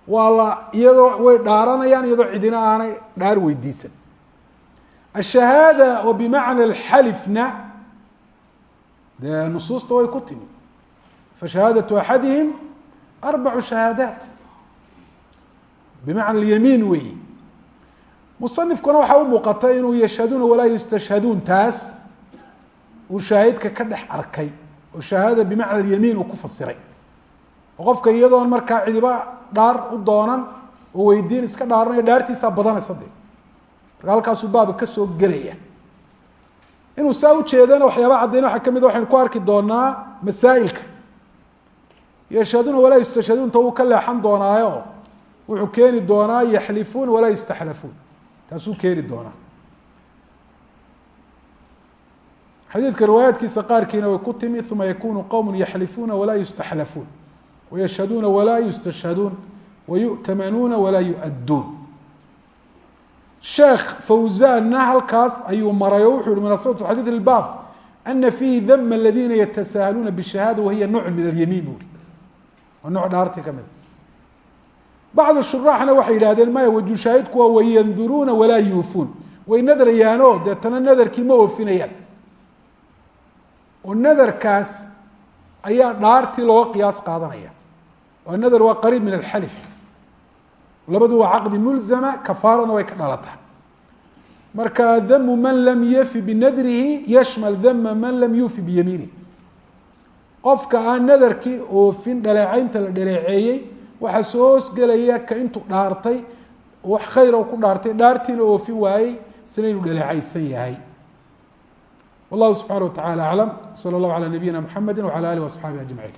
Waa la iyadoo way dhaaranayaan iyadoo cidina aanay dhaar weydiisan. Ashahaada oo bimacna alxalifna dee nusuusta way ku timi fashahaadatu axadihim arbacu shahaadaat bimacna alyamiin weeyi musanifkuna waxaa u muuqata inuu yashhaduuna walaa yustashhaduun taas uu shaahidka ka dhex arkay oo shahaada bimacna alyamiin uu ku fasiray oo qofka iyadoon markaa cidiba dhaar u doonan oo weydiin iska dhaaranayo dhaartiisaa badanaysa dee marka halkaasuu baaba ka soo gelaya inuu saa ujeedana waxyaaba caddayn waxaa ka mid waxaynu ku arki doonaa masaa'ilka. Yashhaduuna walaa yustashhaduunta wuu ka leexan doonaayo. Wuxuu keeni doonaa yaxlifuuna walaa yustaxlafuun. Taasuu keeni doonaa. Xadiidka riwaayaadkiisa qaarkiina way ku timi uma yakunu qowm yaxlifuuna walaa yustaxlafuun. Wayashhaduuna walaa yustashhaduun. Wayu'tamanuuna walaa yu'adduun sheekh fawzanna halkaas ayuu maray oo wuxu uhi munaasabatu xadiid ilbaab ana fiihi dama aladiina yatasaahaluuna bishahaada wahiya nooc min alyamiin buuri waa nooc dhaartii ka mid. Bacdu shuraaxna waxay yidhahdeen maya wajushaahidku waa wayanduruuna walaa yuufuun. Way nadrayaanoo deetana nadarkii ma oofinayaan. Oo nadarkaas ayaa dhaartii looga qiyaas qaadanaya oo nadar waa qariib min alxalif labadu waa caqdi mulzama kafaarana way ka dhalataa marka damu man lam yafi binadrihi yashmal dama man lam yufi biyamiinih qofka aan nadarkii oofin dhaleecaynta la dhaleeceeyey waxaa soo hoosgelaya ka intuu dhaartay wax khayr ku dhaartay dhaartiina oofin waayey isna dhaleecaysan yahay. Wallahu subxana wa tacala aclam sala allahu calaa nabiyina mxamedi wcala alih waصxaabihi ajmaciin